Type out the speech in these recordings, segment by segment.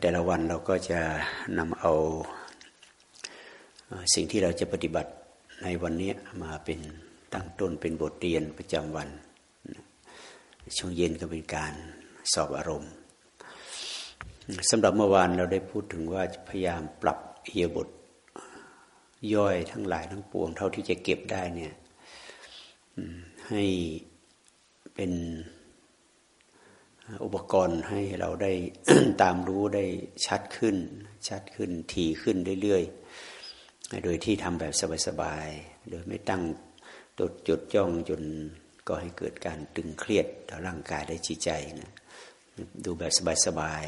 แต่ละวันเราก็จะนำเอาสิ่งที่เราจะปฏิบัติในวันนี้มาเป็นตั้งต้นเป็นบทเรียนประจำวัน ช่วงเย็นก็เป็นการสอบอารมณ์สำหรับเมื่อวานเราได้พูดถึงว่าพยายามปรับเอียบทย่อยทั้งหลายทั้งปวง เท่าที่จะเก็บได้เนี่ยให้เป็น อุปกรณ์ให้เราได้ตามรู้ได้ชัดขึ้น ชัดขึ้นถี่ขึ้นเรื่อยๆ โดยที่ทำแบบสบายๆ โดยไม่ตั้งตดจดจ้องจนก็ให้เกิดการตึงเครียดต่อร่างกายและจิตใจนะดูแบบสบาย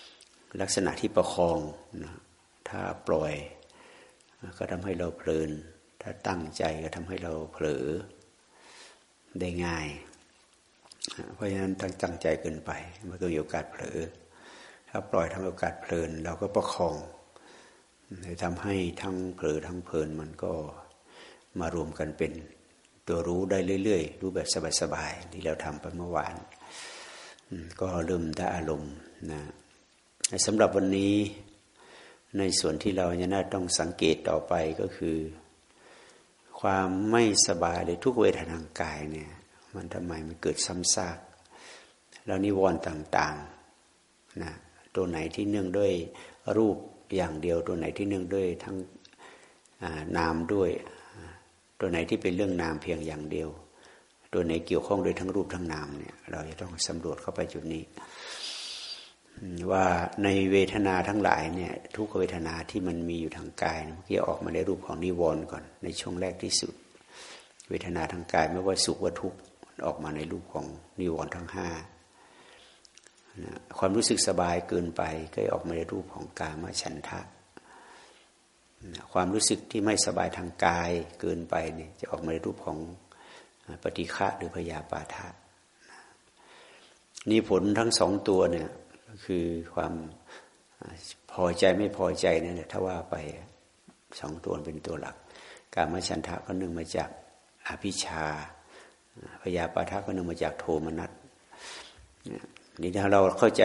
ๆ ลักษณะที่ประคองนะถ้าปล่อยก็ทำให้เราเพลิน ถ้าตั้งใจก็ทำให้เราเผลอได้ง่าย เพราะฉะนั้นตั้งจังใจเกินไป มันก็มีโอกาสเผลอ ถ้าปล่อยทำโอกาสเพลิน เราก็ประคองทำให้ทั้งเผลอทั้งเพลินมันก็มารวมกันเป็นตัวรู้ได้เรื่อยๆ รู้แบบสบายๆที่เราทำไปเมื่อวาน ก็เริ่มได้อารมณ์นะสำหรับวันนี้ในส่วนที่เราจะน่าต้องสังเกตต่อไปก็คือ ความไม่สบายเลยทุกเวทนาทางกายเนี่ย มันทำไมมันเกิดซ้ำซาก แล้วนิวรณ์ต่างๆนะตัวไหนที่เนื่องด้วยรูปอย่างเดียว ตัวไหนที่เนื่องด้วยทั้งนามด้วย ตัวไหนที่เป็นเรื่องนามเพียงอย่างเดียว ตัวไหนเกี่ยวข้องโดยทั้งรูปทั้งนามเนี่ยเราจะต้องสำรวจเข้าไปจุดนี้ ว่าในเวทนาทั้งหลายเนี่ยทุกเวทนาที่มันมีอยู่ทางกายเมื่อกี้ออกมาในรูปของนิวรณ์ก่อนในช่วงแรกที่สุด เวทนาทางกายไม่ว่าสุขว่าทุกข์ ออกมาในรูปของนิวรณ์ทั้งห้าความรู้สึกสบายเกินไปก็ออกมาในรูปของกามฉันทะ ความรู้สึกที่ไม่สบายทางกายเกินไปเนี่ยจะออกมาในรูปของปฏิฆะหรือพยาปาทะนี่ผลทั้งสองตัวเนี่ยคือความพอใจไม่พอใจนั่นแหละถ้าว่าไปสองตัวเป็นตัวหลัก การมฉันทะก็นึ่งมาจากอภิชา พยาปาทะก็นึ่งมาจากโทมนัสนี่ถ้าเราเข้าใจ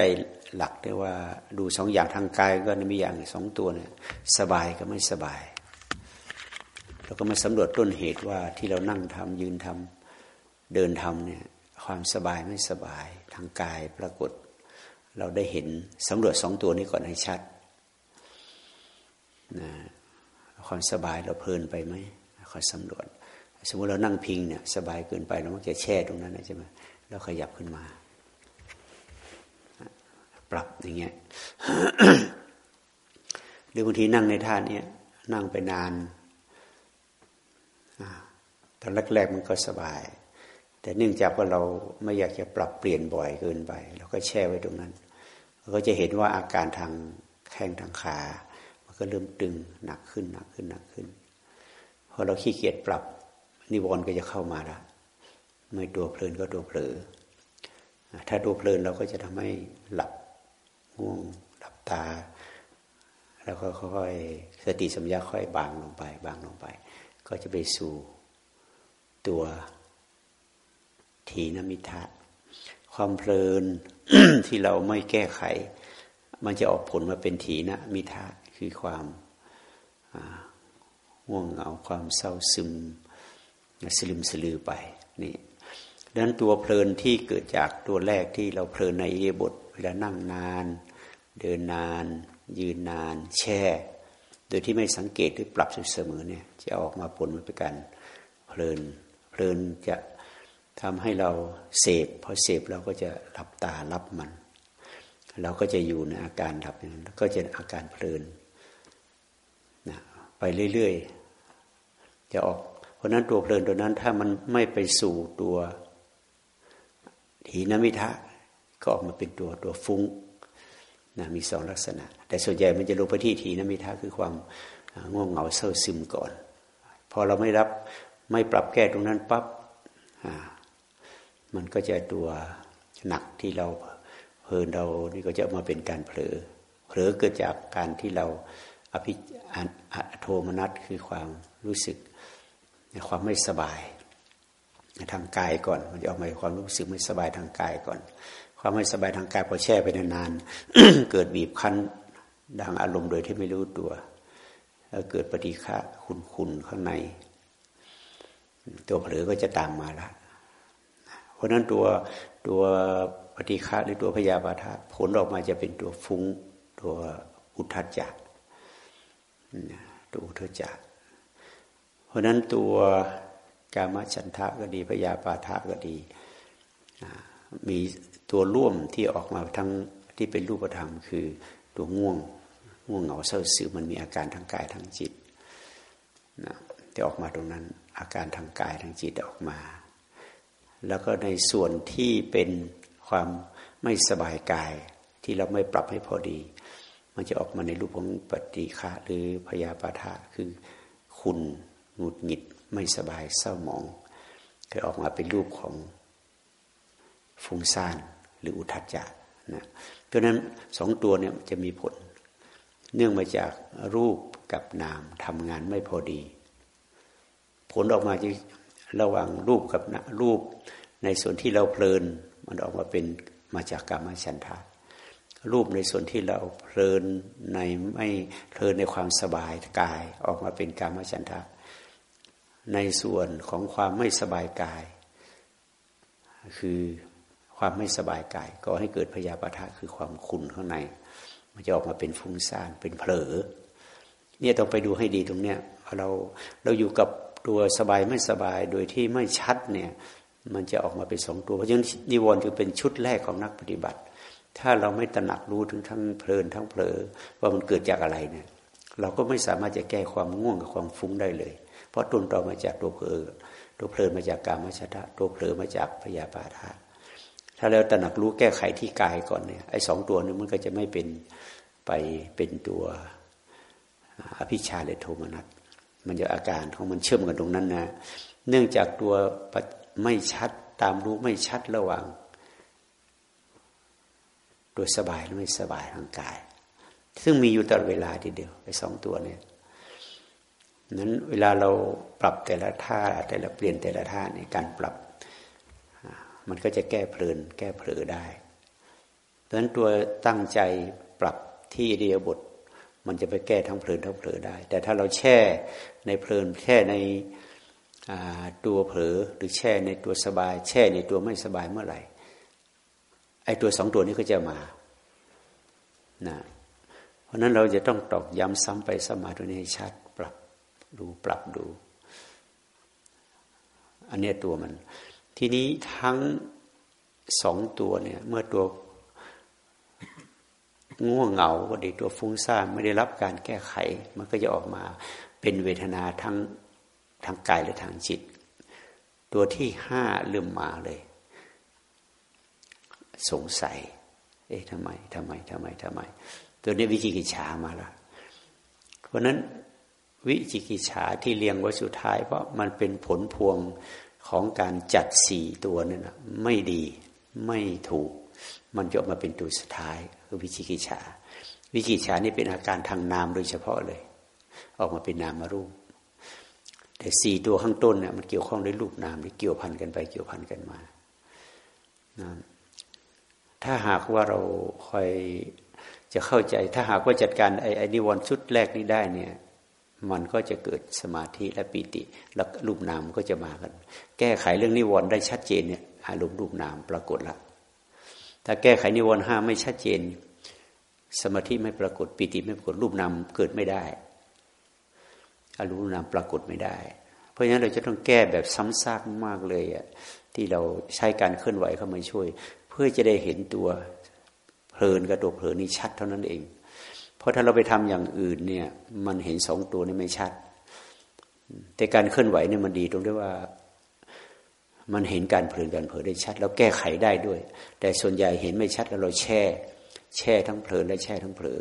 หลักได้ว่าดูสองอย่างทางกายก็มีอย่างสองตัวเนี่ยสบายก็ไม่สบายเราก็มาสำรวจต้นเหตุว่าที่เรานั่งทำยืนทำเดินทำเนี่ยความสบายไม่สบายทางกายปรากฏ เราได้เห็นสำรวจสองตัวนี้ก่อนให้ชัดนะความสบายเราเพลินไปไหมคอยสำรวจ สมมติเรานั่งพิงเนี่ยสบายเกินไปเราก็จะแช่ตรงนั้นนะใช่ไหมเราขยับขึ้นมา ปรับอย่างเงี้ยหรือบางทีนั่งในท่านี้นั่งไปนานตอนแรกๆมันก็สบาย แต่เนื่องจากว่าเราไม่อยากจะปรับเปลี่ยนบ่อยเกินไปเราก็แช่ไว้ตรงนั้นก็จะเห็นว่าอาการทางแข้งทางขา มันก็เริ่มตึงหนักขึ้นหนักขึ้นหนักขึ้นพอเราขี้เกียจปรับ นิวรณ์ก็จะเข้ามาละไม่ตัวเพลินก็ตัวเผลอถ้าตัวเพลินเราก็จะทำให้หลับง่วงหลับตา แล้วก็ค่อยสติสัมยาค่อยบางลงไป บางลงไป ก็จะไปสู่ตัวทีนมิทะความเพลินที่เราไม่แก้ไข มันจะออกผลมาเป็นถีนะมิทะคือความง่วงเหงาความเศร้าซึม สลืมสลือไปนี่ดังนั้นตัวเพลินที่เกิดจากตัวแรกที่เราเพลินในเยบทเวลานั่งนาน เดินนาน ยืนนาน แช่ โดยที่ไม่สังเกตหรือปรับเสมอเนี่ยจะออกมาผลมาเป็นการเพลินเพลินจะทำให้เราเสพพอเสพเราก็จะหลับตารับมัน เราก็จะอยู่ในอาการดับนั้นก็จะอาการเพลินนะไปเรื่อยๆ จะออก ราะนั้นตัวเพลินตัวนั้นถ้ามันไม่ไปสู่ตัวถีนมิทะก็ออกมาเป็นตัวตัวฟุ้งนะมีสองลักษณะ แต่ส่วนใหญ่มันจะลงไปที่ถีนมิทะคือความง่วงเหงาเศร้าซึมก่อน พอเราไม่รับไม่ปรับแก้ตรงนั้นปับ๊บมันก็จะตัวหนักที่เราเพลินเรานี่ก็จะมาเป็นการเผลอเผลอเกิดจากการที่เราอภิอโทมนัสคือความรู้สึก ความไม่สบาย ทางกายก่อน มันจะออกมาความรู้สึกไม่สบายทางกายก่อน ความไม่สบายทางกายพอแช่ไปนานๆเกิดบีบคั้นดังอารมณ์โดยที่ไม่รู้ตัวแล้วเกิดปฏิฆะคุณๆข้างใน ตัวเผลอก็จะตามมาละเพราะนั้นตัวตัวปฏิฆะหรือตัวพยาบาทะผลออกมาจะเป็นตัวฟุ้ง ตัวอุทธัจจะตัวอุทธัจจะ ราะนั้นตัวกามฉันทะก็ดีพยาบาทะก็ดี มีตัวร่วมที่ออกมาทั้งที่เป็นรูปธรรม คือตัวง่วงง่วงเหงาเศร้าซึมมันมีอาการทางกายทางจิตนะที่ออกมาตรงนั้นอาการทางกายทางจิตออกมา แล้วก็ในส่วนที่เป็นความไม่สบายกายที่เราไม่ปรับให้พอดี มันจะออกมาในรูปของปฏิฆะหรือพยาปาทะคือคุณ หงุดหงิดไม่สบายเศร้าหมองเคยออกมาเป็นรูปของฟุ้งซ่านหรืออุทัจจะนะเพราะนั้นสองตัวเนี่ยจะมีผล เนื่องมาจากรูปกับนามทำงานไม่พอดี ผลออกมาจะระหว่างรูปกับรูปในส่วนที่เราเพลิน มันออกมาเป็นมาจากกรรมฉันทะรูปในส่วนที่เราเพลินในไม่เพลินในความสบายกายออกมาเป็นกรรมฉันทะ ในส่วนของความไม่สบายกาย คือความไม่สบายกายก็ให้เกิดพยาบาทะคือความขุ่นข้างใน มันจะออกมาเป็นฟุ้งซ่านเป็นเผลอ เนี่ยต้องไปดูให้ดีตรงเนี้ยเราเราอยู่กับตัวสบายไม่สบายโดยที่ไม่ชัดเนี่ยมันจะออกมาเป็นสองตัวเพราะฉะนั้นนิวรณ์จึงเป็นชุดแรกของนักปฏิบัติ ถ้าเราไม่ตระหนักรู้ถึงทั้งเพลินทั้งเผลอว่ามันเกิดจากอะไรเนี่ยเราก็ไม่สามารถจะแก้ความง่วงกับความฟุ้งได้เลย เพราะต้นตอมาจากตัวเพลิตัวเพลินมาจากกามชตะตัวเพลิมาจากพยาบาทะถ้าเราตระหนักรู้แก้ไขที่กายก่อนเนี่ยไอ้สองตัวนี้มันก็จะไม่เป็นไปเป็นตัวอภิชาและโทมนัสมันจะอาการของมันเชื่อมกันตรงนั้นนะ เนื่องจากตัวไม่ชัดตามรู้ไม่ชัดระหว่าง ตัวสบายและไม่สบายทางกาย ซึ่งมีอยู่ตลอดเวลาทีเดียวไอ้สองตัวเนี่ย นั้นเวลาเราปรับแต่ละท่าแต่ละเปลี่ยนแต่ละท่าในการปรับ มันก็จะแก้เพลินแก้เผลอได้ดังนั้นตัวตั้งใจปรับที่เดียบท มันจะไปแก้ทั้งเพลินทั้งเผลอได้ แต่ถ้าเราแช่ในเพลินแช่ในตัวเผลอหรือแช่ในตัวสบาย แช่ในตัวไม่สบายเมื่อไหร่ไอ้ตัวสองตัวนี้ก็จะมานะเพราะนั้นเราจะต้องตอกย้ำซ้ำไปสมาตัวนี้ให้ชัดปรับ ดูปรับดู อันนี้ตัวมัน ทีนี้ทั้งสองตัวเนี่ย เมื่อตัวง่วงเหงาก็ดีตัวฟุ้งซ่านไม่ได้รับการแก้ไข มันก็จะออกมาเป็นเวทนาทั้งทางกายหรือทางจิต ตัวที่ห้าลืมมาเลย สงสัย เอ๊ะทำไมทำไมทำไมทำไม ตัวนี้วิจิกิจฉามาละเพราะนั้น วิจิกิจฉาที่เรียงไว้สุดท้าย เพราะมันเป็นผลพวงของการจัดสี่ตัวนั่นนะไม่ดีไม่ถูก มันจะออกมาเป็นตัวสุดท้ายคือวิจิกิจฉา วิจิกิจฉานี่เป็นอาการทางนามโดยเฉพาะเลย ออกมาเป็นนามรูป แต่สี่ตัวข้างต้นเนี่ยมันเกี่ยวข้องด้วยรูปนามที่เกี่ยวพันกันไปเกี่ยวพันกันมานะถ้าหากว่าเราคอยจะเข้าใจ ถ้าหากว่าจัดการไอ้ไอ้นิวรณ์ชุดแรกนี้ได้เนี่ย มันก็จะเกิดสมาธิและปีติ แล้วรูปนามก็จะมากัน แก้ไขเรื่องนิวรณ์ได้ชัดเจนเนี่ยอารมณ์รูปนามปรากฏละถ้าแก้ไขนิวรณ์ห้าไม่ชัดเจน สมาธิไม่ปรากฏปีติไม่ปรากฏรูปนามเกิดไม่ได้อารมณ์นามปรากฏไม่ได้ เพราะฉะนั้นเราจะต้องแก้แบบซ้ำซากมากเลยอะที่เราใช้การเคลื่อนไหวเข้ามาช่วย เพื่อจะได้เห็นตัวเพลินกับตัวเพลินนี่ชัดเท่านั้นเอง เพราะถ้าเราไปทำอย่างอื่นเนี่ย มันเห็นสองตัวนี่ไม่ชัด แต่การเคลื่อนไหวเนี่ยมันดีตรงที่ว่า มันเห็นการเพลินการเผลอได้ชัด แล้วแก้ไขได้ด้วย แต่ส่วนใหญ่เห็นไม่ชัดแล้วเราแช่ แช่ทั้งเพลินและแช่ทั้งเผลอ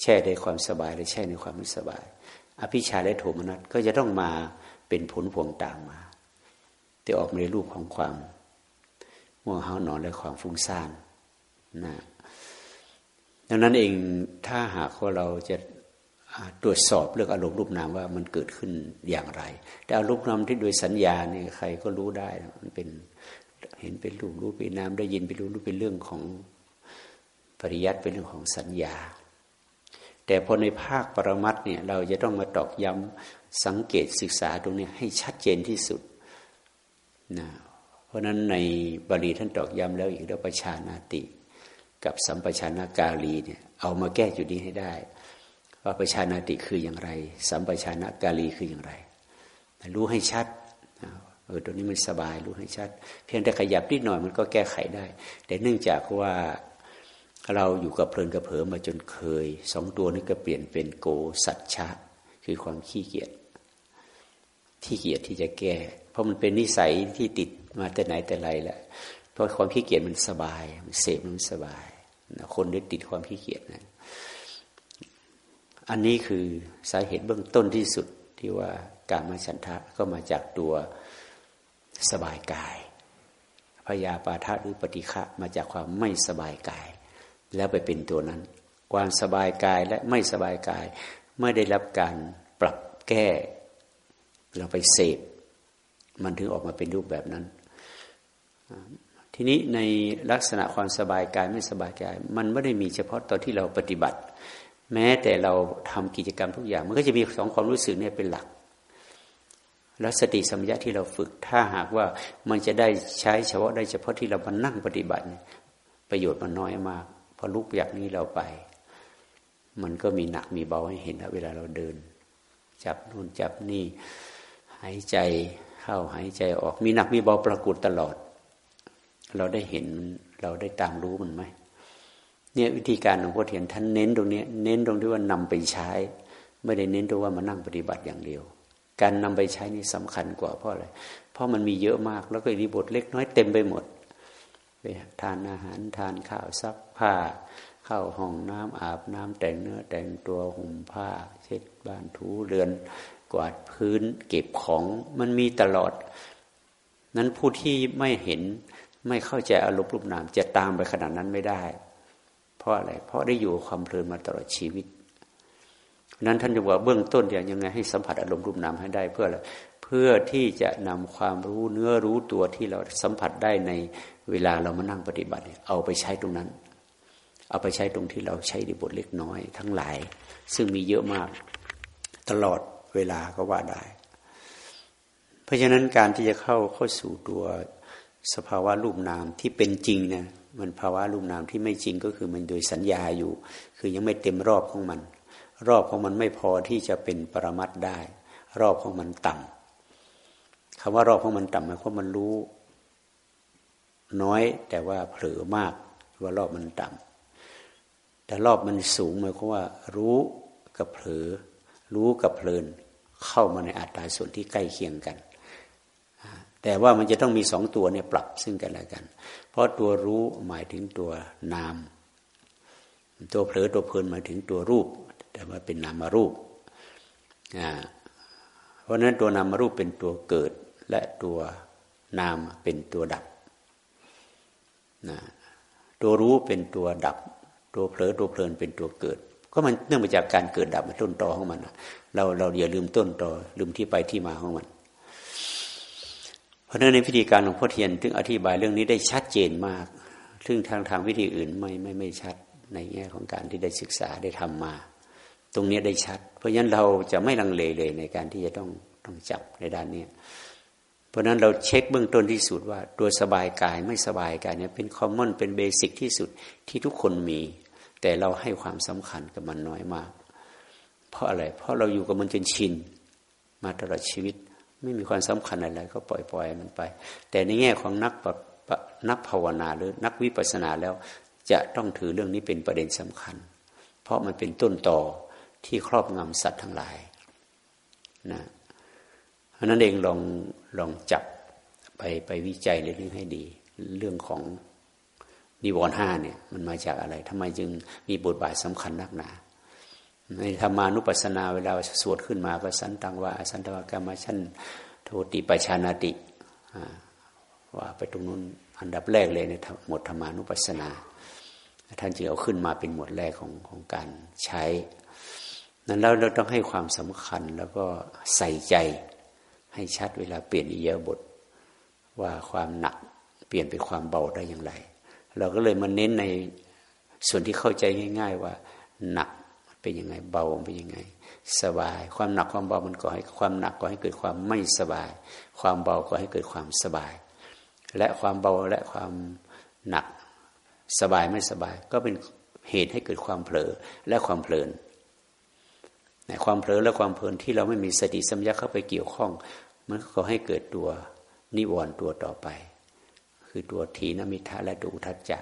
แช่ในความสบายและแช่ในความไม่สบาย อภิชาและโทมนัสก็จะต้องมาเป็นผลพวงตามมาแต่ออกในรูปของความม่วงเฮานอนและความฟุ้งซ่านนะ ดังนั้นเองถ้าหากว่าเราจะตรวจสอบเรื่องอารมณ์รูปนามว่ามันเกิดขึ้นอย่างไร แต่อารมณ์นามที่โดยสัญญาเนี่ยใครก็รู้ได้มันเป็นเห็นเป็นรูปรู้เป็นนามได้ยินเป็นรู้รู้เป็นเรื่องของปริยัติเป็นเรื่องของสัญญา แต่พอในภาคปรมัตเนี่ยเราจะต้องมาตอกย้ำสังเกตศึกษาตรงนี้ให้ชัดเจนที่สุดนะเพราะนั้นในบาลีท่านตอกย้ำแล้วอีกแล้วประชานาติ กับสัมปชานากาลีเนี่ยเอามาแก้จุดนี้ให้ได้ ว่าประชานาติคืออย่างไร สัมปชานากาลีคืออย่างไร รู้ให้ชัดเออตัวนี้มันสบายรู้ให้ชัด เพียงแต่ขยับนิดหน่อยมันก็แก้ไขได้ แต่เนื่องจากว่าเราอยู่กับเพลินกับเผลอมาจนเคยสองตัวนี้ก็เปลี่ยนเป็นโกสัจฉะคือความขี้เกียจที่เกียจที่จะแก้ เพราะมันเป็นนิสัยที่ติดมาแต่ไหนแต่ไรแหละเพราะความขี้เกียจมันสบายมันเสพมันสบาย คนได้ติดความขี้เกียจนะอันนี้คือสาเหตุเบื้องต้นที่สุดที่ว่าการมาฉันทะก็มาจากตัวสบายกายพยาปาทะหรือปฏิฆะมาจากความไม่สบายกาย แล้วไปเป็นตัวนั้น ความสบายกายและไม่สบายกาย ไม่ได้รับการปรับแก้ เราไปเสพ มันถึงออกมาเป็นรูปแบบนั้น ทีนี้ในลักษณะความสบายกายไม่สบายกาย มันไม่ได้มีเฉพาะตอนที่เราปฏิบัติ แม้แต่เราทำกิจกรรมทุกอย่าง มันก็จะมีสองความรู้สึกเนี่ยเป็นหลัก แล้วสติสัมยาที่เราฝึก ถ้าหากว่ามันจะได้ใช้เฉพาะได้เฉพาะที่เรามานั่งปฏิบัติ ประโยชน์มันน้อยมากพอลุกอยางนี้เราไป มันก็มีหนักมีเบาให้เห็นเวลาเราเดิน จับนู่นจับนี่ หายใจเข้าหายใจออกมีหนักมีเบาปรากฏตลอด เราได้เห็นเราได้ตามรู้มันไหมเนี่ยวิธีการของพ่อเทียนท่านเน้นตรงนี้เน้นตรงที่ว่านำไปใช้ ไม่ได้เน้นตรงว่ามานั่งปฏิบัติอย่างเดียว การนำไปใช้นี่สำคัญกว่าเพราะอะไรเพราะมันมีเยอะมากแล้วก็มีบทเล็กน้อยเต็มไปหมดไปทานอาหารทานข้าวซักผ้า เข้าห้องน้ำอาบน้ำแต่งเนื้อแต่งตัวห่มผ้า เช็ดบ้านถูเรือน กวาดพื้นเก็บของมันมีตลอด นั้นผู้ที่ไม่เห็น ไม่เข้าใจอารมณ์รูปนามจะตามไปขนาดนั้นไม่ได้ เพราะอะไร เพราะได้อยู่ความเพลินมาตลอดชีวิต นั้นท่านจะบอกเบื้องต้นอย่างยังไงให้สัมผัสอารมณ์รูปนามให้ได้เพื่ออะไรเพื่อที่จะนำความรู้เนื้อรู้ตัวที่เราสัมผัสได้ในเวลาเรามานั่งปฏิบัติ เอาไปใช้ตรงนั้น เอาไปใช้ตรงที่เราใช้ในบทเล็กน้อย ทั้งหลาย ซึ่งมีเยอะมากตลอดเวลาก็ว่าได้ เพราะฉะนั้นการที่จะเข้าเข้าสู่ตัว สภาวะรูปนามที่เป็นจริงนะมันภาวะรูปนามที่ไม่จริงก็คือมันโดยสัญญาอยู่ คือยังไม่เต็มรอบของมัน รอบของมันไม่พอที่จะเป็นปรมัตได้ รอบของมันต่ำคำว่ารอบของมันต่ำหมายความมันรู้ น้อยแต่ว่าเผลอมากว่ารอบมันต่ำแต่รอบมันสูงหมายความว่า รู้กับเผลอ รู้กับเพลิน เข้ามาในอัตราส่วนที่ใกล้เคียงกัน แต่ว่ามันจะต้องมีสองตัวเนี่ยปรับซึ่งกันและกัน เพราะตัวรู้หมายถึงตัวนาม ตัวเผลอตัวเพลินหมายถึงตัวรูป แต่ว่าเป็นนามารูปเพราะนั้นตัวนามารูปเป็นตัวเกิดและตัวนามเป็นตัวดับนะตัวรู้เป็นตัวดับ ตัวเผลอตัวเพลินเป็นตัวเกิด ก็มันเนื่องมาจากการเกิดดับมันต้นตอของมันเราเราอย่าลืมต้นตอลืมที่ไปที่มาของมัน ราะนั้นในพิธีการของพ่อเทียนถึงอธิบายเรื่องนี้ได้ชัดเจนมาก ซึ่งทางทางวิธีอื่นไม่ไม่ไม่ชัดในแง่ของการที่ได้ศึกษาได้ทำมา ตรงนี้ได้ชัด เพราะฉะนั้นเราจะไม่ลังเลเลยในการที่จะต้องต้องจับในด้านนี้ เพราะฉะนั้นเราเช็คเบื้องต้นที่สุดว่า ตัวสบายกายไม่สบายกายเนี่ยเป็นคอมมอนเป็นเบสิกที่สุดที่ทุกคนมี แต่เราให้ความสำคัญกับมันน้อยมาก เพราะอะไร เพราะเราอยู่กับมันจนชินมาตลอดชีวิต ไม่มีความสำคัญอะไรก็ปล่อยปล่อยมันไป แต่ในแง่ของนักนักภาวนาหรือนักวิปัสสนาแล้วจะต้องถือเรื่องนี้เป็นประเด็นสำคัญ เพราะมันเป็นต้นต่อที่ครอบงำสัตว์ทั้งหลายนะเพราะนั้นเองลองลองจับไปไปวิจัยเรื่องให้ดี เรื่องของนิวรณ์ห้าเนี่ยมันมาจากอะไรทำไมจึงมีบทบาทสำคัญนักหนา ในธรรมานุปัสสนาเวลาสวดขึ้นมาก็สันตังว่าสันตวากรรมชันโทติปชานาติว่าไปตรงนู้นอันดับแรกเลยในหมดธรรมานุปัสสนา ท่านจึงเอาขึ้นมาเป็นหมวดแรกของของการใช้ นั้นแล้วเราต้องให้ความสำคัญแล้วก็ใส่ใจให้ชัดเวลาเปลี่ยนอิยาบท ว่าความหนักเปลี่ยนเป็นความเบาได้อย่างไร เราก็เลยมาเน้นในส่วนที่เข้าใจง่าย ๆ ว่าหนัก เป็นยังไงเบาเป็นยังไง สบาย ความหนักความเบามันก่อให้ความหนักก่อให้เกิดความไม่สบาย ความเบาก่อให้เกิดความสบาย และความเบาและความหนักสบายไม่สบาย ก็เป็นเหตุให้เกิดความเผลอและความเพลินในความเผลอและความเพลินที่เราไม่มีสติสัมยาเข้าไปเกี่ยวข้อง มันก็ให้เกิดตัวนิวรณ์ตัวต่อไป คือตัวทีนมิทะและดูทัจจะ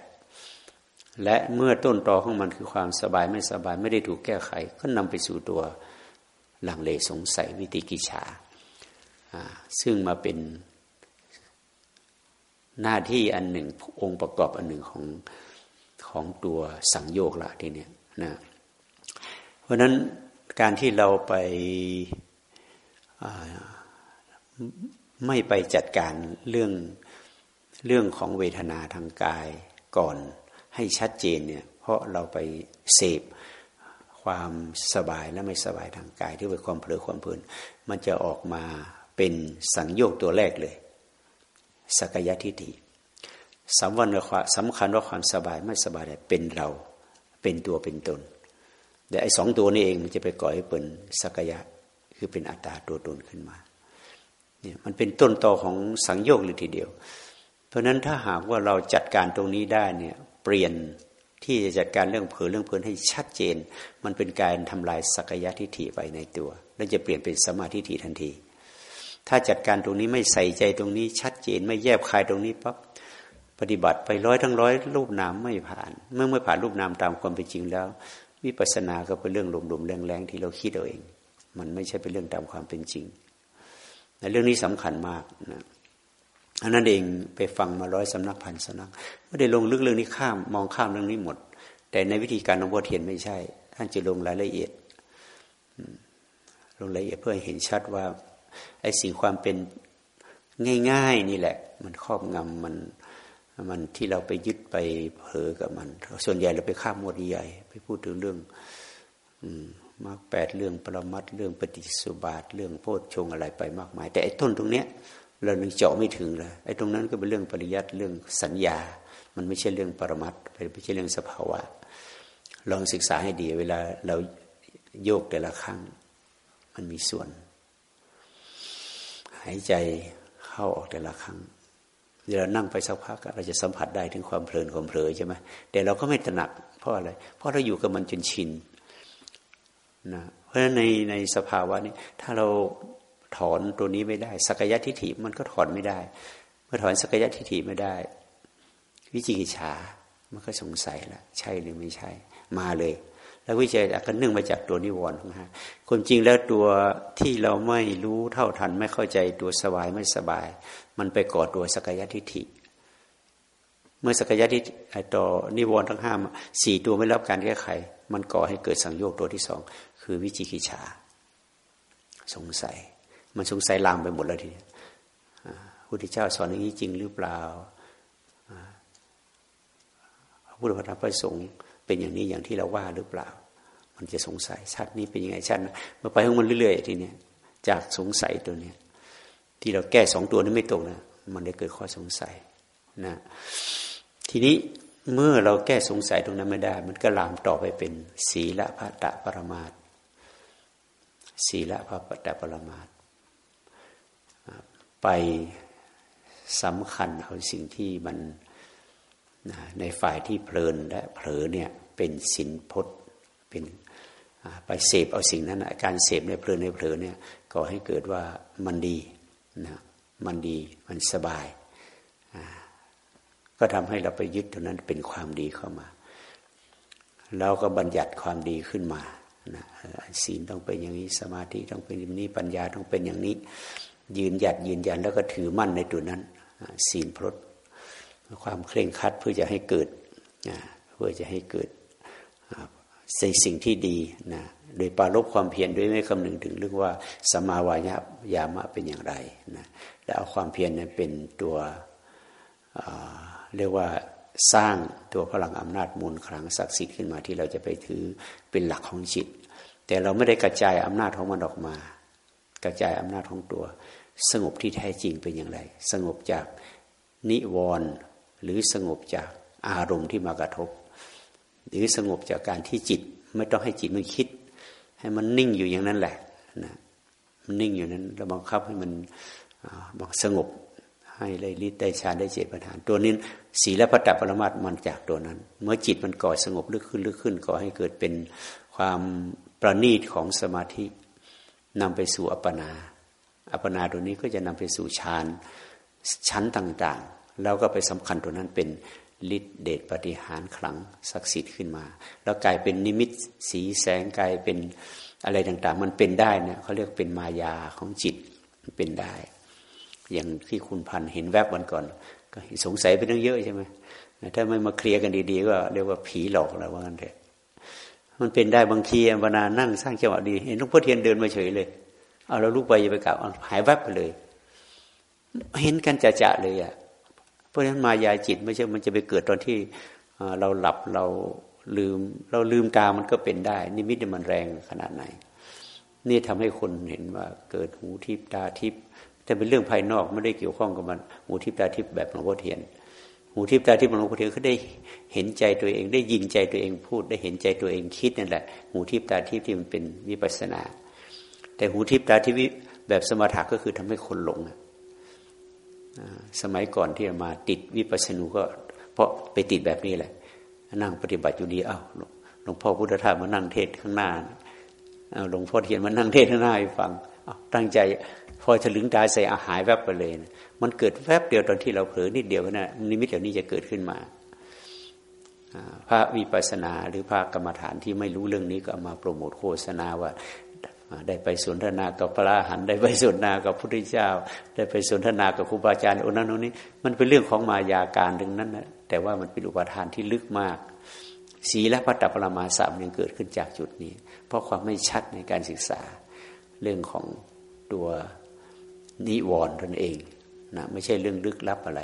และเมื่อต้นตอของมันคือความสบายไม่สบายไม่ได้ถูกแก้ไข ก็นำไปสู่ตัวหลังเลสงสัยวิติกิจฉาซึ่งมาเป็นหน้าที่อันหนึ่งองค์ประกอบอันหนึ่งของของตัวสังโยกละทีเนี้ยนะเพราะนั้นการที่เราไปไม่ไปจัดการเรื่องเรื่องของเวทนาทางกายก่อน ให้ชัดเจนเนี่ยเพราะเราไปเสพความสบายและไม่สบายทางกายที่เป็นความเพลิดความเพลินมันจะออกมาเป็นสังโยกตัวแรกเลยสักยทิฏฐิสำคัญว่าสำคัญว่าความสบายไม่สบายเป็นเราเป็นตัวเป็นตน แต่ไอ้สองตัวนี้เองมันจะไปก่อให้เป็นสักยะคือเป็นอัตตาตัวตนขึ้นมาเนี่ยมันเป็นต้นตอของสังโยกเลยทีเดียว เพราะนั้นถ้าหากว่าเราจัดการตรงนี้ได้เนี่ย เปลี่ยนที่จะจัดการเรื่องเผลอเรื่องเพลินให้ชัดเจน มันเป็นการทำลายสักยะทิฏฐิไปในตัว แล้วจะเปลี่ยนเป็นสมาธิทิฏฐิทันที ถ้าจัดการตรงนี้ไม่ใส่ใจตรงนี้ชัดเจน ไม่แยบคายตรงนี้ปั๊บปฏิบัติไปร้อยทั้งร้อยรูปนามไม่ผ่าน เมื่อไม่ผ่านรูปนามตามความเป็นจริงแล้ว วิปัสสนาก็เป็นเรื่องหลุมๆแรงๆที่เราคิดเอาเอง มันไม่ใช่เป็นเรื่องตามความเป็นจริงในเรื่องนี้สำคัญมากนะ อันนั้นเองไปฟังมาร้อยสำนักพันสำนักไม่ได้ลงลึกเรื่องนี้ข้ามมองข้ามเรื่องนี้หมด แต่ในวิธีการของพ่อเทียนไม่ใช่ ท่านจะลงรายละเอียดลงรายละเอียดเพื่อเห็นชัดว่าไอ้สิ่งความเป็นง่าย ๆ นี่แหละ มันครอบงำมันมันที่เราไปยึดไปเผลอกับมัน ส่วนใหญ่เราไปข้ามหมวดใหญ่ ไปพูดถึงเรื่องมากแปดเรื่องปรมัดเรื่องปฏิสุบาท เรื่องโพชฌงอะไรไปมากมาย แต่ไอ้ต้นตรงเนี้ย เราหนึ่งเจาะไม่ถึงเลยไอ้ตรงนั้นก็เป็นเรื่องปริยัติเรื่องสัญญา มันไม่ใช่เรื่องปรมัตไม่ใช่เรื่องสภาวะ ลองศึกษาให้ดี เวลาเราโยกแต่ละครั้ง มันมีส่วน หายใจเข้าออกแต่ละครั้งเวลานั่งไปสักพักเราจะสัมผัสได้ถึงความเพลินความเผลอใช่ไหมแต่เราก็ไม่ตระหนัก เพราะอะไร เพราะเราอยู่กับมันจนชินนะเพราะฉะนั้นในในสภาวะนี้ถ้าเรา ถอนตัวนี้ไม่ได้ สักยะทิฏฐิมันก็ถอนไม่ได้ เมื่อถอนสักยะทิฏฐิไม่ได้ วิจิกิจฉามันก็สงสัยละใช่หรือไม่ใช่ มาเลย แล้ววิจัยก็เนื่องมาจากตัวนิวรณ์นะฮะคนจริงแล้วตัวที่เราไม่รู้เท่าทัน ไม่เข้าใจตัวสบายไม่สบาย มันไปก่อตัวสักยะทิฏฐิเมื่อสักยะทิฏฐิต่อนิวรณ์ทั้งห้าสี่ตัวไม่รับการแก้ไข มันก่อให้เกิดสังโยชน์ตัวที่สองคือวิจิกิจฉาสงสัย มันสงสัยลามไปหมดแล้วทีนี้พระพุทธเจ้าสอนอย่างนี้จริงหรือเปล่าพระพุทธพระธรรมพระสงฆ์เป็นอย่างนี้อย่างที่เราว่าหรือเปล่า มันจะสงสัยชาตินี้เป็นยังไงชาติมาไปของมันเรื่อยๆทีนี้จากสงสัยตัวเนี้ยที่เราแก้สองตัวนี้ไม่ตรงนะมันได้เกิดข้อสงสัยนะทีนี้เมื่อเราแก้สงสัยตรงนั้นไม่ได้ มันก็ลามต่อไปเป็น ศีละพัตตปรมาตศีละพระปตปรมาต ไปสำคัญเอาสิ่งที่มันในฝ่ายที่เพลินและเผลอเนี่ยเป็นสินพจน์เป็นไปเสพเอาสิ่งนั้นการเสพในเพลินในเผลอเนี่ยก่อให้เกิดว่ามันดีนะมันดีมันสบาย ก็ทำให้เราไปยึดตรงนั้นเป็นความดีเข้ามาเราก็บัญญัติความดีขึ้นมานะศีลต้องเป็นอย่างนี้สมาธิต้องเป็นอย่างนี้ปัญญาต้องเป็นอย่างนี้ ยืนหยัดยืนยันแล้วก็ถือมั่นในตัวนั้นศีลพรตความเคร่งคัดเพื่อจะให้เกิดเพื่อจะให้เกิดในสิ่งที่ดีนะโดยปารบความเพียรด้วยไม่คำนึงถึงเรื่องว่าสมาวายายามะเป็นอย่างไรนะและเอาความเพียรนั้นเป็นตัวเรียกว่าสร้างตัวพลังอำนาจมูลครั้งศักดิ์สิทธิ์ขึ้นมาที่เราจะไปถือเป็นหลักของจิต แต่เราไม่ได้กระจายอำนาจของมันออกมา กระจายอำนาจของตัว สงบที่แท้จริงเป็นอย่างไร สงบจากนิวรณ์หรือสงบจากอารมณ์ที่มากระทบ หรือสงบจากการที่จิต ไม่ต้องให้จิตมันคิด ให้มันนิ่งอยู่อย่างนั้นแหละนะมันนิ่งอยู่นั้นเราบังคับให้มันสงบให้ได้ฤทธิ์ได้ฌานได้เจตประธาตัวนี้สีและพัตตปรมาตมันจากตัวนั้น เมื่อจิตมันก่อสงบลึกขึ้นลึกขึ้นก่อให้เกิดเป็นความประณีตของสมาธิ นำไปสู่อัปปนา อัปปนาตัวนี้ก็จะนำไปสู่ฌานชั้นต่างๆ แล้วก็ไปสำคัญตัวนั้นเป็นฤทธิเดชปฏิหารขลังศักดิ์สิทธิ์ขึ้นมา แล้วกลายเป็นนิมิตสีแสงกลายเป็นอะไรต่างๆ มันเป็นได้เนี่ยเขาเรียกเป็นมายาของจิตเป็นได้ อย่างที่คุณพันเห็นแวบวันก่อน ก็สงสัยไปเรื่องเยอะใช่ไหมถ้าไม่มาเคลียร์กันดี ๆ ก็เรียกว่าผีหลอกแล้วว่างั้นเถอะ มันเป็นได้บางทีอัปนานั่งสร้างจังหวะดีเห็นหลวงพ่อเทียนเดินมาเฉยเลยเอาเราลุกไปอย่าไปกล่าวหายแวบไปเลย เห็นกันจะๆเลยอะเพราะฉะนั้นมายาจิตไม่ใช่มันจะไปเกิดตอนที่เราหลับเราลืม เราลืมตามันก็เป็นได้ นิมิตมันแรงขนาดไหน นี่ทำให้คนเห็นว่าเกิดหูทิพตาทิพแต่เป็นเรื่องภายนอกไม่ได้เกี่ยวข้องกับมันหูทิพตาทิพแบบหลวงพ่อเทียน หูทิพตาทิพหลวงพ่อเทียนเขาได้เห็นใจตัวเองได้ยินใจตัวเองพูด ได้เห็นใจตัวเองคิดนั่นแหละหูทิพตาทิพที่มันเป็นวิปัสนา แต่หูทิพตาทิพแบบสมถะก็คือทำให้คนหลงสมัยก่อนที่มาติดวิปัสสนูก็ เพราะไปติดแบบนี้แหละ นั่งปฏิบัติอยู่ดีเอ้าหลวงพ่อพุทธทาสมานั่งเทศข้างหน้าเอาหลวงพ่อเทียนมานั่งเทศข้างหน้าให้ฟังตั้งใจ พอถลึงตาใส่อาหายแวบไปเลยนะ มันเกิดแวบเดียวตอนที่เราเผลอนิดเดียวนะนิมิตเหล่านี้จะเกิดขึ้นมาพระวิปัสนาหรือพระกรรมฐานที่ไม่รู้เรื่องนี้ก็มาโปรโมทโฆษณาว่าได้ไปสนทนากับพระหันได้ไปสนทนากับพระพุทธเจ้า ได้ไปสนทนากับครูบาอาจารย์โอนนั้นอนนี้มันเป็นเรื่องของมายาการดึงนั้นนะแต่ว่ามันเป็นอุปทานที่ลึกมาก สีและพัตตปรมาสามยังเกิดขึ้นจากจุดนี้ เพราะความไม่ชัดในการศึกษาเรื่องของตัวนิวรณ์ตนเอง นะไม่ใช่เรื่องลึกลับอะไร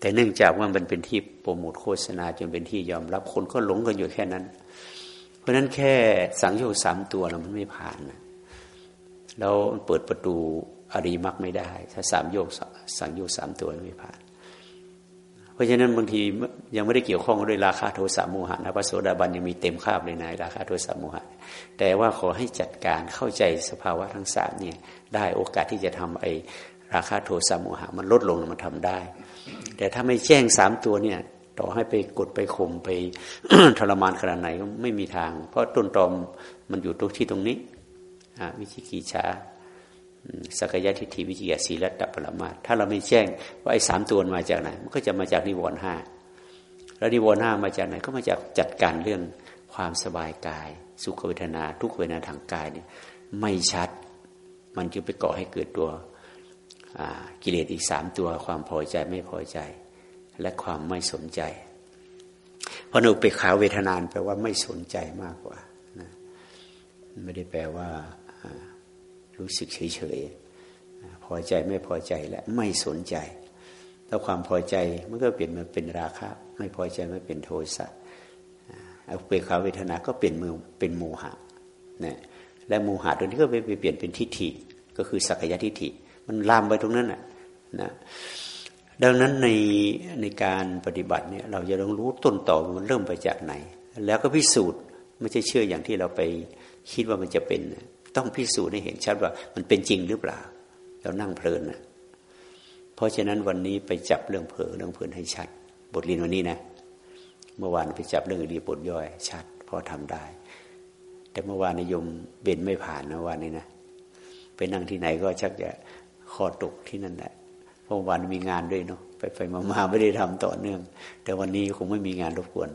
แต่เนื่องจากว่ามันเป็นที่โปรโมทโฆษณาจนเป็นที่ยอมรับคนก็หลงกันอยู่แค่นั้น เพราะนั้นแค่สังโยชน์สามตัวเรามันไม่ผ่านนะแล้วเปิดประตูอริมักไม่ได้ ถ้าสามโยกสังโยชน์สามตัวไม่ผ่าน เพราะฉะนั้นบางทียังไม่ได้เกี่ยวข้องด้วยราคาโทสะโมหะนะพระโสดาบันยังมีเต็มคาบเลยนะราคาโทสะโมหะ แต่ว่าขอให้จัดการเข้าใจสภาวะทั้งสามเนี่ยได้โอกาสที่จะทำไอ ราคาโทสะโมหะมันลดลงมันทำได้ แต่ถ้าไม่แจ้งสามตัวเนี่ย ต่อให้ไปกดไปข่มไปทรมานขนาดไหนก็ไม่มีทาง เพราะต้นตอมมันอยู่ตรงที่ตรงนี้วิจิกิจาสกยะทิฏฐิวิจิกิศีลัตตปรมาถ้าเราไม่แจ้งว่าไอ้สามตัวมาจากไหนมันก็จะมาจากนิวรณ์ห้าแล้วนิวรณ์ห้ามาจากไหนก็มาจากจัดการเรื่องความสบายกาย สุขเวทนา ทุกเวทนาทางกายเนี่ยไม่ชัด มันจึงไปก่อให้เกิดตัว กิเลสอีกสามตัวความพอใจไม่พอใจ และความไม่สนใจพราะอุเปกขาเวทนานแปลว่าไม่สนใจมากกว่านะไม่ได้แปลว่ารู้สึกเฉยๆพอใจไม่พอใจและไม่สนใจ ถ้าความพอใจมันก็เปลี่ยนมาเป็นราคะ ไม่พอใจมาเป็นโทสะอุเปกขาเวทนาก็เปลี่ยนมือเป็นโมหะนะและโมหะตัวนี้ก็ไปเปลี่ยนเป็นทิฏฐิก็คือสักยะทิฏฐิ มันลามไปตรงนั้นน่ะนะดังนั้นในในการปฏิบัติเนี่ยเราจะต้องรู้ต้นต่อมันเริ่มไปจากไหน แล้วก็พิสูจน์ไม่ใช่เชื่ออย่างที่เราไปคิดว่ามันจะเป็น ต้องพิสูจน์ให้เห็นชัดว่ามันเป็นจริงหรือเปล่า เรานั่งเพลินนะเพราะฉะนั้นวันนี้ไปจับเรื่องเผลอเรื่องเพลินให้ชัด บทเรียนวันนี้นะ เมื่อวานไปจับเรื่องรีบทย่อย ชัดพอทำได้ แต่เมื่อวานนิยมเบนไม่ผ่านนะวันนี้นะไปนั่งที่ไหนก็ชักจะ คอตกที่นั่นแหละราะวันมีงานด้วยเนาะไปไปมามาไม่ได้ทำต่อเนื่อง แต่วันนี้คงไม่มีงานรบกวน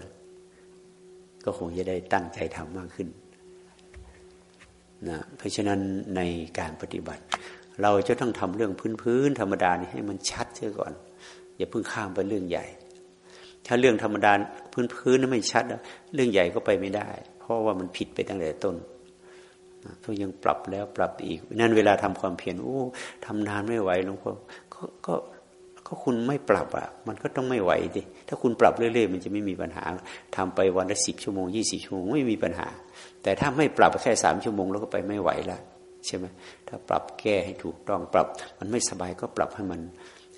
ก็คงจะได้ตั้งใจทำมากขึ้นนะเพราะฉะนั้นในการปฏิบัติ เราจะต้องทำเรื่องพื้นๆธรรมดานี่ให้มันชัดเสียก่อน อย่าเพิ่งข้ามไปเรื่องใหญ่ ถ้าเรื่องธรรมดาพื้นๆนั้นไม่ชัด เรื่องใหญ่ก็ไปไม่ได้ เพราะว่ามันผิดไปตั้งแต่ต้น ก็ยังปรับแล้วปรับอีก นั่นเวลาทำความเพียรโอ้ทำนานไม่ไหวหลวงพ่อก็ก็ก็คุณไม่ปรับอะ มันก็ต้องไม่ไหวดิถ้าคุณปรับเรื่อยๆ มันจะไม่มีปัญหาทำไปวันละสิบชั่วโมงยี่สิบชั่วโมงไม่มีปัญหา แต่ถ้าไม่ปรับแค่สามชั่วโมงแล้วก็ไปไม่ไหวละใช่ไหมถ้าปรับแก้ให้ถูกต้องปรับ มันไม่สบายก็ปรับให้มัน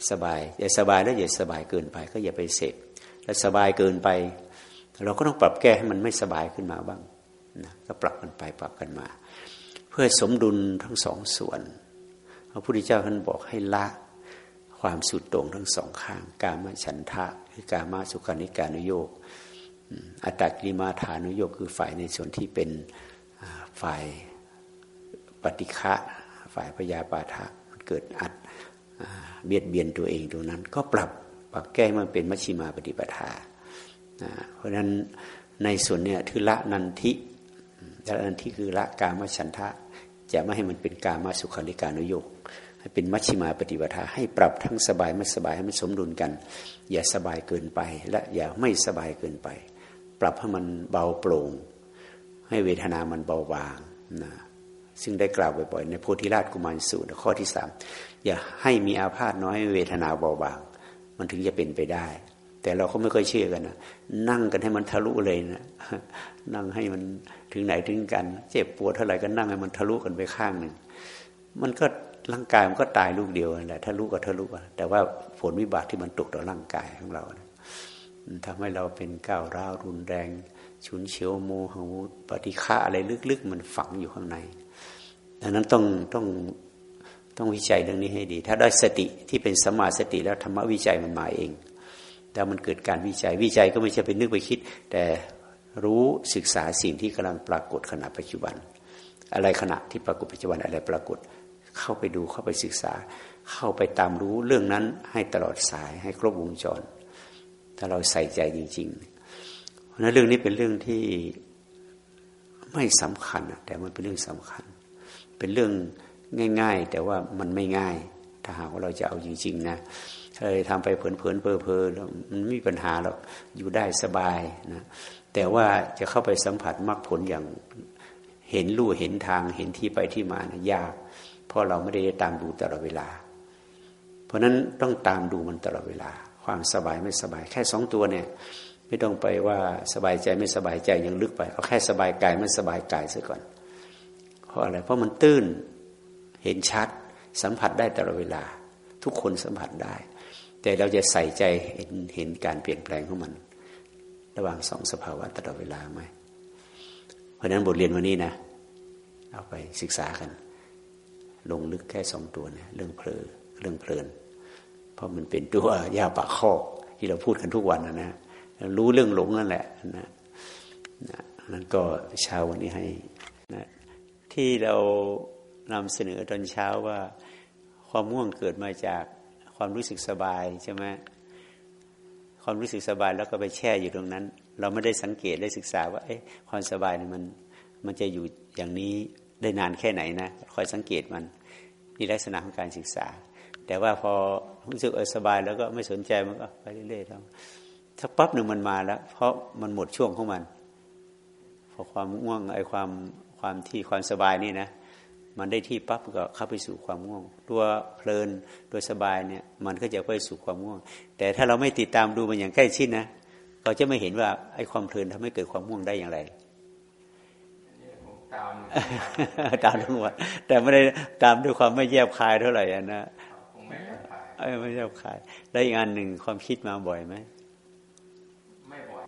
สบายอย่าสบายแล้วอย่าสบายเกินไป ก็อย่าไปเสพแล้วสบายเกินไป เราก็ต้องปรับแก้ให้มันไม่สบายขึ้นมาบ้าง นะก็ปรับกันไปปรับกันมา เพื่อสมดุลทั้งสองส่วน พระพุทธเจ้าท่านบอกให้ละความสุดโต่งทั้งสองข้าง กามฉันทะคือกามาสุขานิการุโยกอัตตกิมาฐานุโยกคือฝ่ายในส่วนที่เป็นฝ่ายปฏิฆะฝ่ายพยาปาทะมันเกิดอัดเบียดเบียนตัวเองตรงนั้น ก็ปรับปรับแก้มันเป็นมัชชิมาปฏิปทา เพราะฉะนั้นในส่วนเนี้ยคือละนันทิ ละนันทิคือละกามฉันทะ จะไม่ให้มันเป็นกามาสุขาริการุโยกให้เป็นมัชชิมาปฏิปทาให้ปรับทั้งสบายไม่สบายให้มันสมดุลกัน อย่าสบายเกินไป และอย่าไม่สบายเกินไป ปรับให้มันเบาโปร่ง ให้เวทนามันเบาบางนะซึ่งได้กล่าวบ่อยๆในโพธิราชกุมารสูตรข้อที่สามอย่าให้มีอาพาธน้อยเวทนาเบาบาง มันถึงจะเป็นไปได้ แต่เราก็ไม่ค่อยเชื่อกันนะนั่งกันให้มันทะลุเลยนะนั่งให้มัน ถึงไหนถึงกัน เจ็บปวดเท่าไหร่ก็นั่งให้มันทะลุกันไปข้างหนึ่งมันก็ร่างกายมันก็ตายลูกเดียวแหละทะลุก็ทะลุแต่ว่าผลวิบากที่มันตกต่อร่างกายของเราทำให้เราเป็นก้าวร้าวรุนแรงฉุนเฉียวโมหะปฏิฆะอะไรลึกๆ มันฝังอยู่ข้างในดังนั้นต้องต้องต้องวิจัยเรื่องนี้ให้ดี ถ้าได้สติที่เป็นสมาสติแล้วธรรมวิจัยมันมาเองแต่มันเกิดการวิจัยวิจัยก็ไม่ใช่เป็นนึกไปคิด แต่ รู้ศึกษาสิ่งที่กำลังปรากฏขณะปัจจุบัน อะไรขณะที่ปรากฏปัจจุบันอะไรปรากฏ เข้าไปดูเข้าไปศึกษา เข้าไปตามรู้เรื่องนั้นให้ตลอดสายให้ครบวงจร ถ้าเราใส่ใจจริง ๆ เพราะนั้นเรื่องนี้เป็นเรื่องที่ไม่สำคัญแต่มันเป็นเรื่องสำคัญ เป็นเรื่องง่าย ๆ แต่ว่ามันไม่ง่าย ถ้าหากว่าเราจะเอาจริงๆนะถ้าเราทำไปเผลอๆเพลินๆมันไม่มีปัญหาหรอกอยู่ได้สบายนะ แต่ว่าจะเข้าไปสัมผัสมรรคผลอย่างเห็นลู่เห็นทางเห็นที่ไปที่มานะยาก เพราะเราไม่ได้ตามดูตลอดเวลา เพราะนั้นต้องตามดูมันตลอดเวลา ความสบายไม่สบาย แค่สองตัวเนี่ย ไม่ต้องไปว่าสบายใจไม่สบายใจยังลึกไปเอาแค่สบายกายไม่สบายกายซะก่อน เพราะอะไรเพราะมันตื้นเห็นชัด สัมผัสได้ตลอดเวลา ทุกคนสัมผัสได้ แต่เราจะใส่ใจเห็นเห็นการเปลี่ยนแปลงของมัน ระหว่างสองสภาวะตลอดเวลาไหมเพราะนั้นบทเรียนวันนี้นะ เอาไปศึกษากัน ลงลึกแค่สองตัวเนี่ยเรื่องเพลอเรื่องเพลิน เพราะมันเป็นตัวยาปากข้อที่เราพูดกันทุกวันนะนะรู้เรื่องหลงนั่นแหละนะนะนั้นก็เช้าวันนี้ให้นะที่เรานำเสนอตอนเช้าว่า ความม่วงเกิดมาจากความรู้สึกสบายใช่ไหม ความรู้สึกสบายแล้วก็ไปแช่อยู่ตรงนั้น เราไม่ได้สังเกตได้ศึกษาว่าเอ๊ะความสบายเนี่ยมันมันจะอยู่อย่างนี้ได้นานแค่ไหนนะคอยสังเกตมันนี่ลักษณะของการศึกษา แต่ว่าพอรู้สึกเออสบายแล้วก็ไม่สนใจมันก็ไปเรื่อยๆทำถ้าปั๊บหนึ่งมันมาแล้ว เพราะมันหมดช่วงของมันพอความง่วงไอ้ความความที่ความสบายนี่นะ มันได้ที่ปั๊บก็เข้าไปสู่ความง่วง ตัวเพลินตัวสบายเนี่ยมันก็จะไปสู่ความง่วง แต่ถ้าเราไม่ติดตามดูมันอย่างใกล้ชิดนะเราจะไม่เห็นว่าไอ้ความเพลินทำให้เกิดความง่วงได้อย่างไรตามทั้งหมดแต่ไม่ได้ตามด้วยความไม่แยบคายเท่าไหร่นะไม่แยบคายแล้วอีกอันหนึ่งความคิดมาบ่อยไหมไม่บ่อย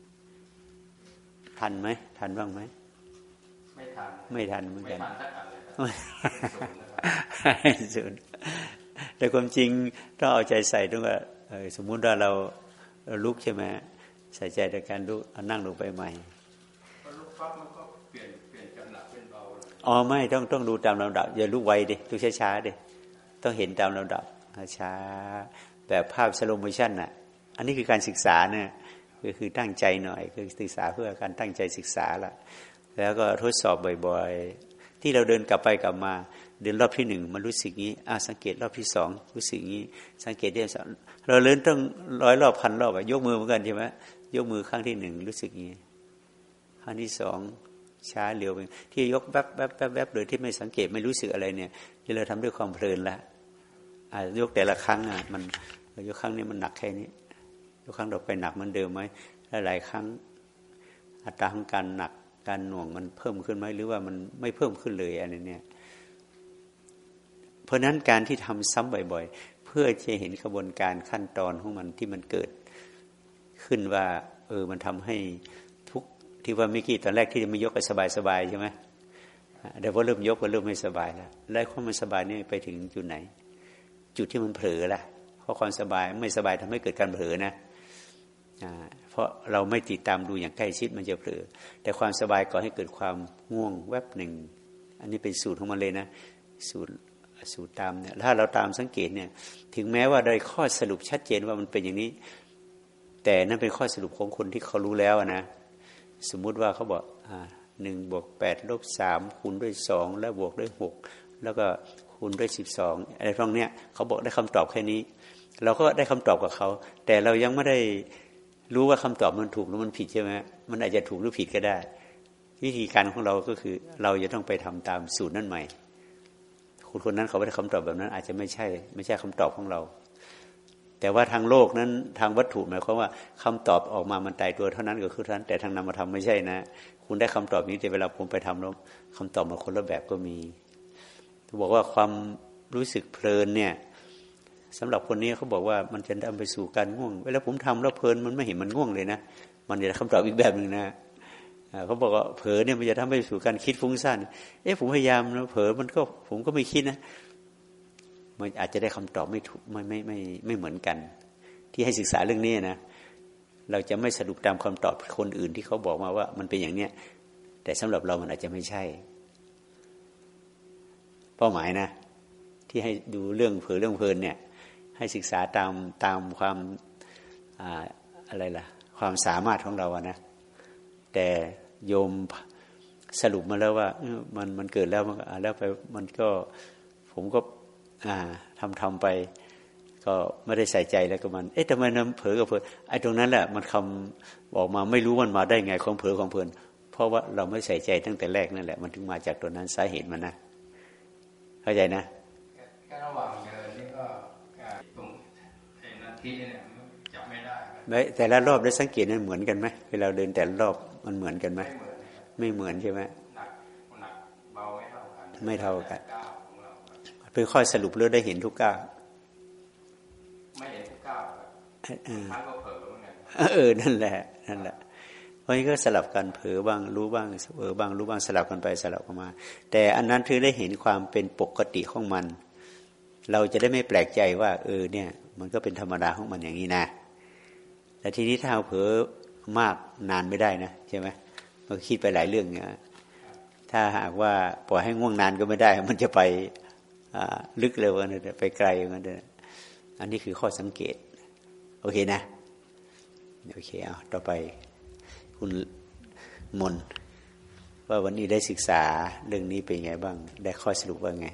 ทันไหมทันบ้างไหมไม่ทันเหมือนกัน ศูนย์แต่ความจริงต้องเอาใจใส่ด้วยว่าสมมุติว่าเราลุกใช่ไหมใส่ใจในการลุกนั่งลงไปใหม่อ๋อไม่ต้องต้องดูตามลำดับ อย่าลุกไวดิลุกช้าๆดิต้องเห็นตามลำดับช้าแบบภาพสโลโมชั่นน่ะ อันนี้คือการศึกษาเนี่ยก็คือตั้งใจหน่อย คือศึกษาเพื่อการตั้งใจศึกษาละแล้วก็ทดสอบบ่อยๆ ที่เราเดินกลับไปกลับมา เดินรอบที่หนึ่งมันรู้สึกนี้อ่าสังเกตรอบที่สองรู้สึกนี้ สังเกตได้เราเดินต้องร้อยรอบพันรอบอะยกมือเหมือนกันใช่ไหมยกมือครั้งที่หนึ่งรู้สึกนี้ครั้งที่สองช้าเร็วไปที่ยกแวบแวบแวบแวบโดยที่ไม่สังเกตไม่รู้สึกอะไรเนี่ยที่เราทำด้วยความเพลินละอ่ายกแต่ละครั้งอะมันยกครั้งนี้มันหนักแค่นี้ยกครั้งต่อไปหนักเหมือนเดิมไหมหลายครั้งอัตราของการหนัก การหน่วงมันเพิ่มขึ้นไหมหรือว่ามันไม่เพิ่มขึ้นเลยอันนี้เนี่ยเพราะนั้นการที่ทำซ้ำบ่อย ๆ เพื่อจะเห็นกระบวนการขั้นตอนของมันที่มันเกิดขึ้นว่า เออมันทำให้ทุกที่ว่าเมื่อกี้ตอนแรกที่ไม่ยกก็สบายสบายใช่ไหมเดี๋ยวพอเริ่มยกก็เริ่มไม่สบายแล้วแล้วความมันสบายนี่ไปถึงจุดไหน จุดที่มันเผลอละเพราะความสบายไม่สบายทำให้เกิดการเผลอนะ เพราะเราไม่ติดตามดูอย่างใกล้ชิดมันจะเผลอแต่ความสบายก่อให้เกิดความง่วงแวบหนึ่ง อันนี้เป็นสูตรของมันเลยนะ สูตรสูตรตามเนี่ยถ้าเราตามสังเกตเนี่ยถึงแม้ว่าได้ข้อสรุปชัดเจนว่ามันเป็นอย่างนี้ แต่นั่นเป็นข้อสรุปของคนที่เขารู้แล้วนะสมมุติว่าเขาบอกหนึ่งบวกแปดลบสามคูณด้วยสองแล้วบวกด้วยหกแล้วก็คูณด้วยสิบสองอะไรพวกเนี้ยเขาบอกได้คำตอบแค่นี้ เราก็ได้คำตอบกับเขา แต่เรายังไม่ได้ รู้ว่าคำตอบมันถูกหรือมันผิดใช่ไหมมันอาจจะถูกหรือผิดก็ได้ วิธีการของเราก็คือ เราจะต้องไปทำตามสูตรนั่นใหม่คุณคนนั้นเขาได้คำตอบแบบนั้น อาจจะไม่ใช่ ไม่ใช่คำตอบของเรา แต่ว่าทางโลกนั้นทางวัตถุหมายความว่าคำตอบออกมามันตายตัวเท่านั้นก็คือเท่านั้นแต่ทางนามธรรมไม่ใช่นะ คุณได้คำตอบนี้แต่เวลาผมไปทำแล้วคำตอบมาคนละแบบก็มีบอกว่าความรู้สึกเพลินเนี่ย สำหรับคนนี้เขาบอกว่ามันจะนำไปสู่การง่วง เวลาผมทำแล้วเพลินมันไม่เห็นมันง่วงเลยนะ มันจะคำตอบอีกแบบหนึ่งนะเขาบอกว่าเผลอเนี่ยมันจะทำให้สู่การคิดฟุ้งซ่านเอ๊ะผมพยายามนะเผลอมันก็ผมก็ไม่คิดนะ มันอาจจะได้คำตอบไม่ถูกไม่ไม่ไม่ไม่เหมือนกัน ที่ให้ศึกษาเรื่องนี้นะเราจะไม่สรุปตามคำตอบคนอื่นที่เขาบอกมาว่า มันเป็นอย่างเนี้ยแต่สำหรับเรามันอาจจะไม่ใช่ เป้าหมายนะ ที่ให้ดูเรื่องเผลอเรื่องเพลินเนี่ย ให้ศึกษาตามตามความอะไรล่ะ ความสามารถของเราอะนะ แต่โยมสรุปมาแล้วว่ามันมันเกิดแล้วมันแล้วไปมันก็ผมก็อ่าทำทำไป ก็ไม่ได้ใส่ใจแล้วก็มัน เอ๊ะทำไมน้ำเผลอกับเพลินไอ้ตรงนั้นแหละมันคำบอกมาไม่รู้มันมาได้ไงของเผลอของเพลินเพราะว่าเราไม่ใส่ใจตั้งแต่แรกนั่นแหละ มันถึงมาจากตัวนั้นสาเหตุมันนะเข้าใจนะแค่ระหว่างเดินนี่ก็ตรง ไอ้นาทีเนี่ยจับไม่ได้แต่ละรอบได้สังเกตนั้นเหมือนกันไหมเวลาเดินแต่ละรอบมันเหมือนกันไหมไม่เหมือนใช่ไหมไม่เท่ากันเป็นข้อสรุปเรื่องได้เห็นทุกก้าวไม่เห็นทุกก้าวทั้งก็เผลอเหมือนกันเออนั่นแหละนั่นแหละเพราะนี้ก็สลับกันเผลอบ้างรู้บ้างเออบ้างรู้บ้างสลับกันไปสลับกันมา แต่อันนั้นคือได้เห็นความเป็นปกติของมัน เราจะได้ไม่แปลกใจว่า เออเนี่ย มันก็เป็นธรรมดาของมันอย่างนี้นะแต่ทีนี้ถ้าเผลอมากนานไม่ได้นะใช่ไหมมันคิดไปหลายเรื่องเนี่ยถ้าหากว่าปล่อยให้ง่วงนานก็ไม่ได้ มันจะไปลึกเร็วกันไปไกลกันเลยอันนี้คือข้อสังเกต โอเคนะ โอเคเอาต่อไปคุณมน ว่าวันนี้ได้ศึกษาเรื่องนี้เป็นไงบ้าง ได้ข้อสรุปว่าไง